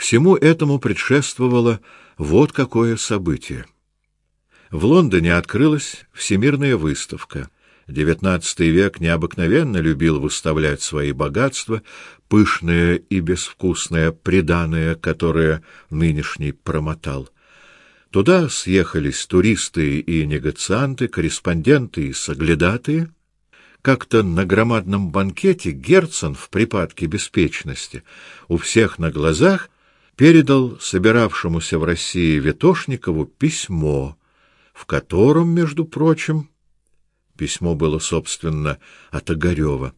Всему этому предшествовало вот какое событие. В Лондоне открылась всемирная выставка. XIX век необыкновенно любил выставлять свои богатства, пышное и безвкусное приданое, которое нынешний промотал. Туда съехались туристы и негацианты, корреспонденты и соглядатые. Как-то на громадном банкете Герцен в припадке беспечности у всех на глазах передал собиравшемуся в России Ветошникову письмо, в котором, между прочим, письмо было, собственно, от Огарева,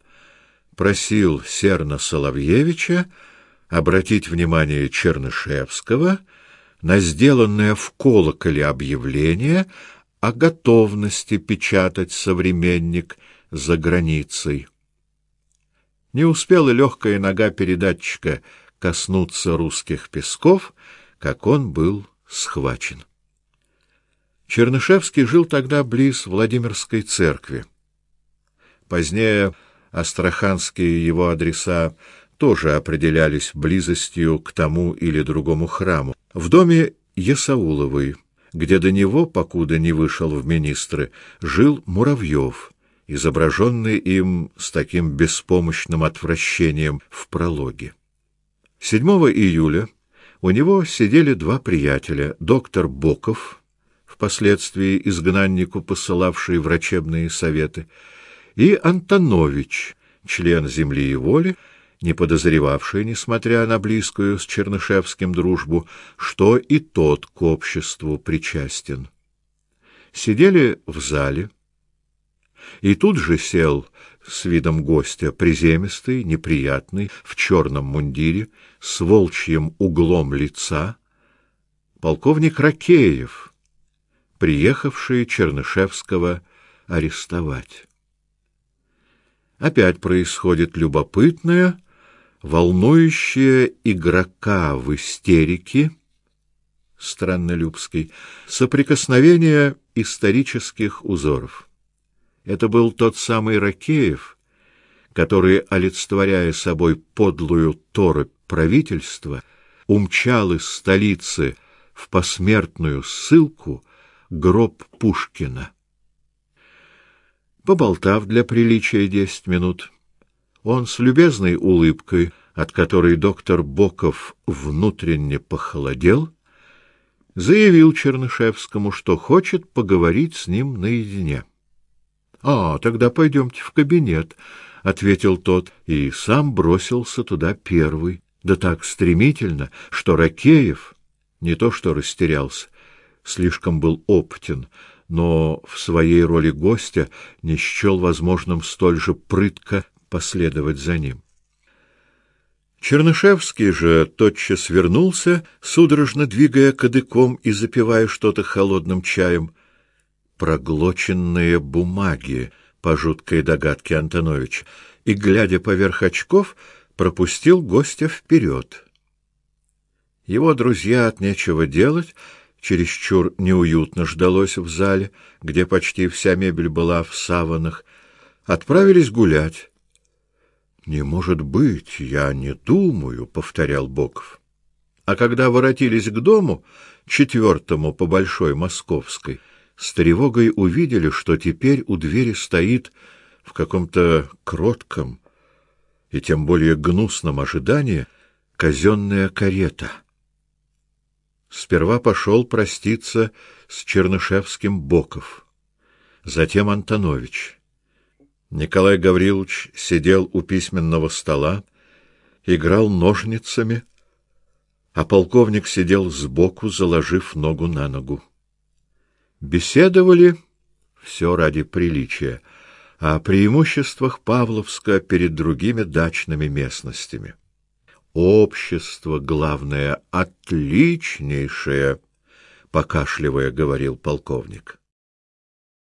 просил Серна Соловьевича обратить внимание Чернышевского на сделанное в колоколе объявление о готовности печатать «Современник» за границей. Не успела легкая нога передатчика коснуться русских песков, как он был схвачен. Чернышевский жил тогда близ Владимирской церкви. Позднее астраханские его адреса тоже определялись близостью к тому или другому храму. В доме Есауловой, где до него, покуда не вышел в министры, жил Муравьев, изображенный им с таким беспомощным отвращением в прологе. 7 июля у него сидели два приятеля, доктор Боков, впоследствии изгнаннику посылавший врачебные советы, и Антонович, член «Земли и воли», не подозревавший, несмотря на близкую с Чернышевским дружбу, что и тот к обществу причастен. Сидели в зале, и тут же сел с видом гостя, приземистый, неприятный, в черном мундире, с волчьим углом лица, полковник Ракеев, приехавший Чернышевского арестовать. Опять происходит любопытное, волнующее игрока в истерике, страннолюбский, соприкосновение исторических узоров. Это был тот самый Ракеев, который, олицетворяя собой подлую торопь правительства, умчал из столицы в посмертную ссылку гроб Пушкина. Поболтав для приличия десять минут, он с любезной улыбкой, от которой доктор Боков внутренне похолодел, заявил Чернышевскому, что хочет поговорить с ним наедине. — А, тогда пойдемте в кабинет, — ответил тот, и сам бросился туда первый, да так стремительно, что Ракеев не то что растерялся, слишком был опытен, но в своей роли гостя не счел возможным столь же прытко последовать за ним. Чернышевский же тотчас вернулся, судорожно двигая кадыком и запивая что-то холодным чаем — проглоченные бумаги, по жуткой догадке Антонович, и, глядя поверх очков, пропустил гостя вперед. Его друзья от нечего делать чересчур неуютно ждалось в зале, где почти вся мебель была в саванах, отправились гулять. Не может быть, я не думаю, повторял Боков. А когда воротились к дому, четвертому по большой московской, с тревогой увидели, что теперь у двери стоит в каком-то кротком и тем более гнусном ожидании казенная карета. Сперва пошел проститься с Чернышевским Боков, затем Антонович. Николай Гаврилович сидел у письменного стола, играл ножницами, а полковник сидел сбоку, заложив ногу на ногу. Беседовали все ради приличия о преимуществах Павловска перед другими дачными местностями. Общество, главное, отличнейшее, покашливая, говорил полковник.